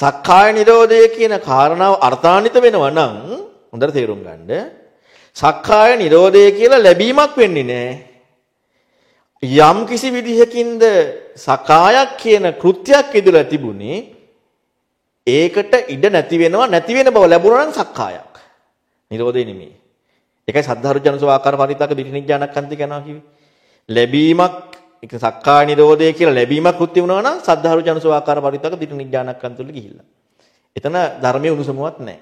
සක්කාය නිරෝධය කියන කාරණාව අර්ථාන්විත වෙනවා නම් හොඳට තේරුම් ගන්න. සක්කාය නිරෝධය කියලා ලැබීමක් වෙන්නේ නැහැ. යම් කිසි විදිහකින්ද සකායක් කියන කෘත්‍යයක් ඉදලා තිබුණේ ඒකට ඉඩ නැති වෙනවා නැති වෙන බව ලැබුණා නම් සක්කායක්. නිරෝධය නෙමෙයි. ඒකයි සද්ධාරුජනසෝ ආකාර පරිත්‍යාග දිටිනිඥානක්කන්ති කියනවා කිව්වේ. ලැබීමක් ඒක සක්කාය නිරෝධය කියලා ලැබීමක් කෘත්‍ය වුණා නම් සද්ධාරුජනසෝ ආකාර පරිත්‍යාග දිටිනිඥානක්කන්තුල ගිහිල්ලා. එතන ධර්මයේ උණුසුමුවක් නැහැ.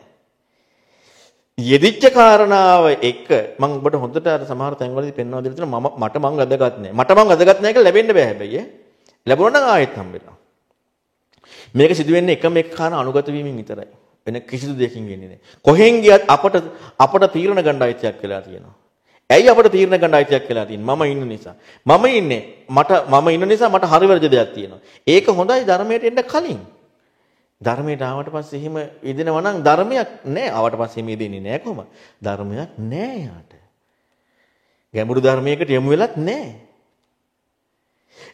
යෙදිච්ච කාරණාව එක මම ඔබට හොඳට අර සමහර තැන්වලදී පෙන්වා දෙන්න තියෙනවා මම මට මං වැදගත් නැහැ. මට මං වැදගත් නැහැ කියලා ලැබෙන්න බෑ හැබැයි. ලැබුණා නම් ආයෙත් හම්බෙනවා. මේක සිදු වෙන්නේ එකම එක කාරණ අනුගත වීමෙන් විතරයි. වෙන කිසිදු දෙයකින් වෙන්නේ නැහැ. කොහෙන් ගියත් අපට අපට තීරණ ගන්න අයිතියක් වෙලා තියෙනවා. ඇයි අපට තීරණ ගන්න අයිතියක් වෙලා තියෙන්නේ? මම ඉන්න නිසා. මම ඉන්නේ මට මම ඉන්න නිසා මට හරි වැරදි දෙයක් තියෙනවා. ඒක හොඳයි ධර්මයට එන්න කලින්. ධර්මයට ආවට පස්සේ එහෙම යෙදෙනවා නම් ධර්මයක් නැහැ. ආවට පස්සේ මේ දෙන්නේ නැහැ කොහොම? ධර්මයක් නැහැ යාට. ගැඹුරු ධර්මයකට යමු වෙලත් නැහැ.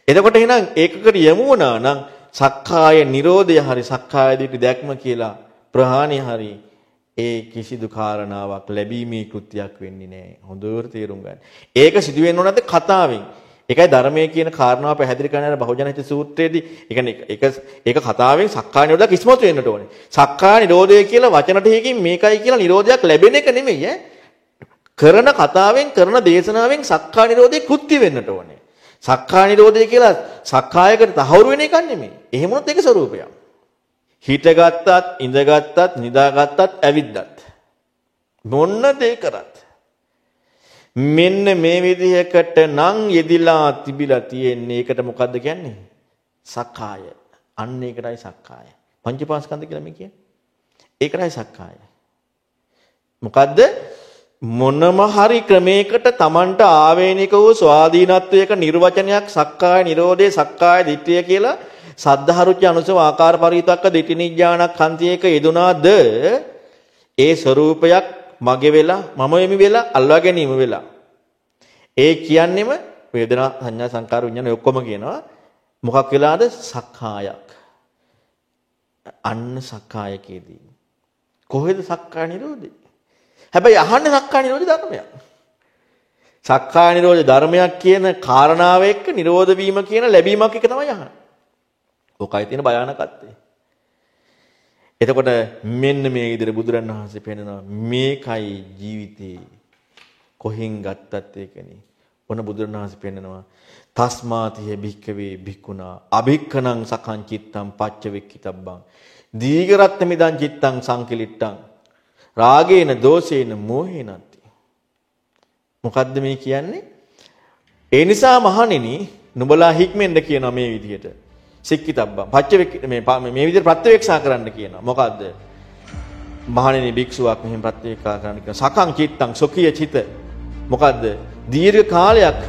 එතකොට එහෙනම් ඒකකට යමු වුණා නම් සක්කාය නිරෝධය හරි සක්කාය දිටි දැක්ම කියලා ප්‍රහාණය හරි ඒ කිසිදු කාරණාවක් ලැබීමේ කෘත්‍යයක් වෙන්නේ නැහැ. හොඳට තේරුම් ගන්න. ඒක සිදු වෙන්න ඕනද කතාවෙන්. ඒකයි ධර්මයේ කියන කාරණාව පැහැදිලි කරන අර බහුජන හිත සූත්‍රයේදී ඒ කියන්නේ ඒක ඒක කතාවෙන් සක්කාය නිරෝධයක් ඉස්මතු වෙන්නට ඕනේ. සක්කාය නිරෝධය කියලා වචන ටිකකින් මේකයි කියලා නිරෝධයක් ලැබෙන එක නෙමෙයි ඈ. කරන කතාවෙන් කරන දේශනාවෙන් සක්කාය නිරෝධය කෘත්‍ය වෙන්නට ඕනේ. සක්කාය නිරෝධය කියලා සක්කායකට තහවුරු වෙන එකක් නෙමෙයි. එහෙම වුණොත් ඒක ස්වરૂපයක්. හිටගත්තත්, ඉඳගත්තත්, නිදාගත්තත්, ඇවිද්දත්. මොන්න දේ කරත්. මෙන්න මේ විදිහකට නම් යෙදිලා තිබිලා තියෙන්නේ. ඒකට මොකද්ද කියන්නේ? සක්කාය. අන්න ඒකටයි සක්කාය. පංචපාස්කන්ධ කියලා මේ කියන්නේ. ඒකටයි සක්කාය. මොකද්ද? මොනම හරි ක්‍රමයකට Tamanට ආවේනික වූ ස්වාධීනත්වයක නිර්වචනයක් සක්කාය නිරෝධේ සක්කාය දිට්ඨිය කියලා සද්ධාරුච්ච අනුසව ආකාර පරිවිතක්ක දිටිනිඥානක් හන්තියක යෙදුනාද? ඒ ස්වરૂපයක් මගේ වෙලා මම වෙමි වෙලා අල්වා ගැනීම වෙලා. ඒ කියන්නෙම වේදනා සංඥා සංකාර විඥාන ඔක්කොම කියනවා. මොකක් වෙලාද? සක්කායක්. අන්න සක්කායකේදී කොහෙද සක්කාය නිරෝධේ? හැබැයි අහන්නේ සක්කාය නිරෝධ ධර්මයක්. සක්කාය නිරෝධ ධර්මයක් කියන කාරණාව එක්ක නිරෝධ වීම කියන ලැබීමක් එක තමයි අහන්නේ. ඕකයි තියෙන භයානකත්වය. එතකොට මෙන්න මේ විදිහට බුදුරන් වහන්සේ පෙන්නනවා මේකයි ජීවිතේ කොහෙන් ගත්තත් ඒකනේ. ඔන්න බුදුරන් වහන්සේ පෙන්නනවා තස්මාතිය භික්කවේ භික්ුණා අභික්කනං සකං චිත්තං පච්ච වෙක්කිතබ්බං දීගරත්ත මිදං චිත්තං සංකිලිට්ටං. රාගේන දෝෂේන මෝහේනන්ති මොකද්ද මේ කියන්නේ? ඒ නිසා මහණෙනි නුඹලා හික්මෙන්ද කියනවා මේ විදිහට. සික්කිතබ්බා. පච්ච මේ මේ විදිහට ප්‍රත්‍යවේක්ෂා කරන්න කියනවා. මොකද්ද? මහණෙනි භික්ෂුවක් මෙහෙම ප්‍රත්‍යවේක්ෂා කරන්න කියන සකං චිත්තං සොකිය චිත. මොකද්ද? දීර්ඝ කාලයක්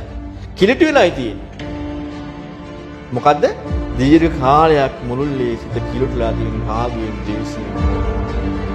කිලිටි වෙලායි තියෙන්නේ. මොකද්ද? දීර්ඝ කාලයක් මුළුල්ලේ සිත කිලුටලා තියෙන රාගයෙන්, ද්වේෂයෙන්